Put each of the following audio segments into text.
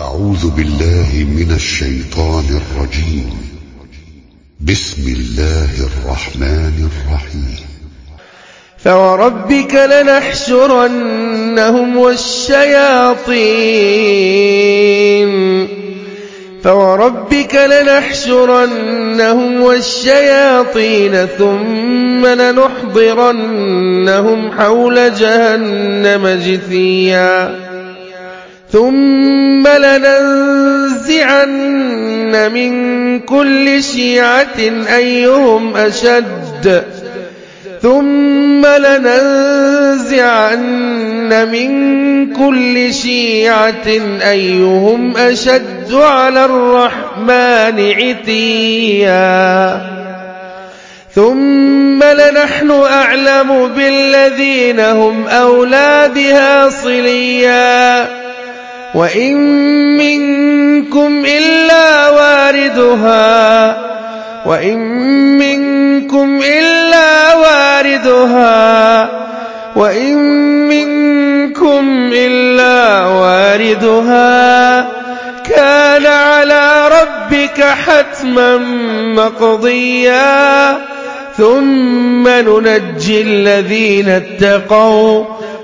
أعوذ بالله من الشيطان الرجيم. بسم الله الرحمن الرحيم. فوربك لنحشرنهم والشياطين. فوربك لنحشرنهم والشياطين ثم لنحضرنهم حول جهنم جثيا. ثم لننزعن من كل شيعة أيهم أشد. ثم لننزعن من كل شيعة أيهم أشد على الرحمن عتيا. ثم لنحن أعلم بالذين هم أولى بها صليا. وإن منكم إلا واردها وإن منكم إلا واردها وإن منكم إلا واردها كان على ربك حتما مقضيا ثم ننجي الذين اتقوا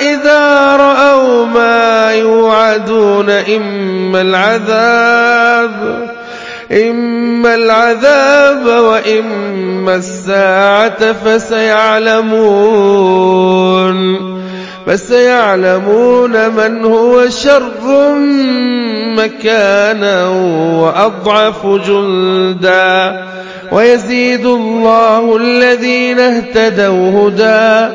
إذا رأوا ما يوعدون إما العذاب إما العذاب وإما الساعة فسيعلمون فسيعلمون من هو شر مكانا وأضعف جندا. ويزيد الله الذين اهتدوا هدى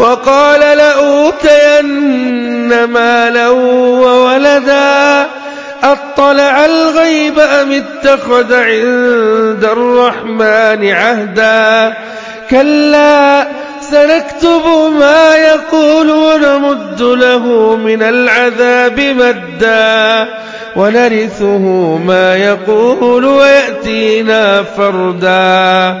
وقال لأوتين مالا وولدا أطلع الغيب أم اتخذ عند الرحمن عهدا؟ كلا سنكتب ما يقول ونمد له من العذاب مدا ونرثه ما يقول ويأتينا فردا.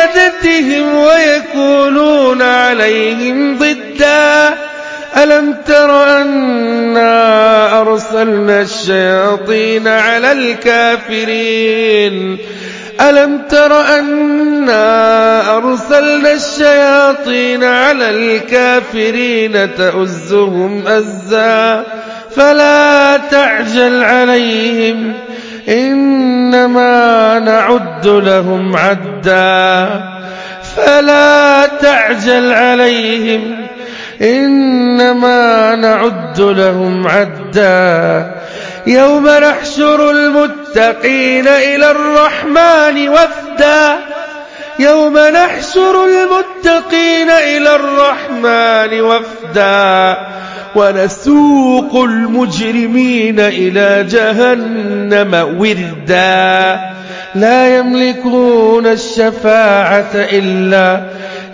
بعبادتهم ويكونون عليهم ضدا. ألم تر أنا أرسلنا الشياطين على الكافرين؟ ألم تر أنا أرسلنا الشياطين على الكافرين تؤزهم أزا؟ فلا تعجل عليهم. إنما نعد لهم عدا فلا تعجل عليهم إنما نعد لهم عدا يوم نحشر المتقين إلى الرحمن وفدا يوم نحشر المتقين إلى الرحمن وفدا ونسوق المجرمين إلى جهنم وردا. لا يملكون الشفاعة إلا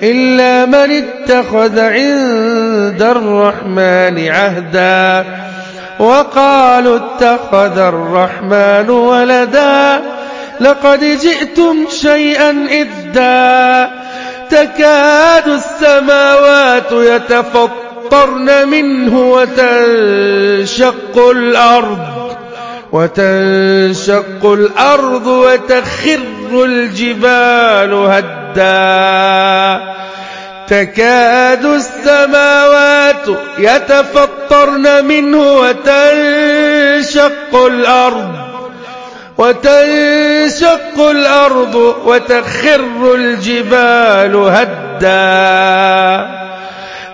إلا من اتخذ عند الرحمن عهدا. وقالوا اتخذ الرحمن ولدا لقد جئتم شيئا إدا. تكاد السماوات يتفطرن منه وتنشق الأرض وتنشق الأرض وتخر الجبال هدا. تكاد السماوات يتفطرن منه وتنشق الأرض وتنشق الأرض وتخر الجبال هدا.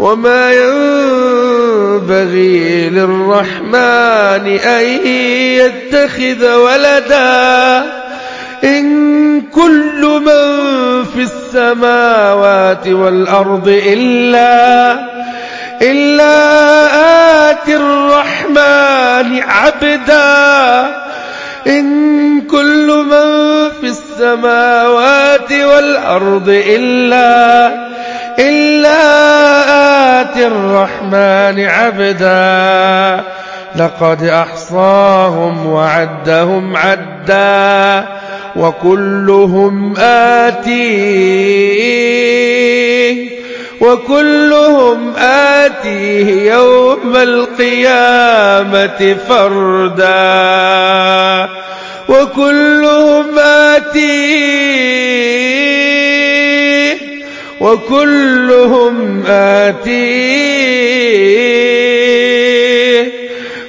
وما ينبغي للرحمن أن يتخذ ولدا إن كل من في السماوات والأرض إلا إلا آتي الرحمن عبدا إن كل من في السماوات والأرض إلا إلا الرحمن عبدا. لقد أحصاهم وعدهم عدا. وكلهم آتيه. وكلهم آتيه يوم القيامة فردا. وكلهم آتيه وكلهم آتيه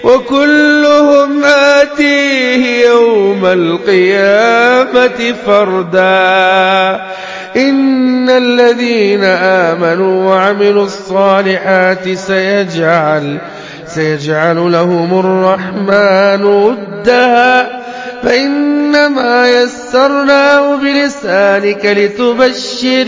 وكلهم آتيه يوم القيامة فردا. إن الذين آمنوا وعملوا الصالحات سيجعل سيجعل لهم الرحمن ودا. فإنما يسرناه بلسانك لتبشر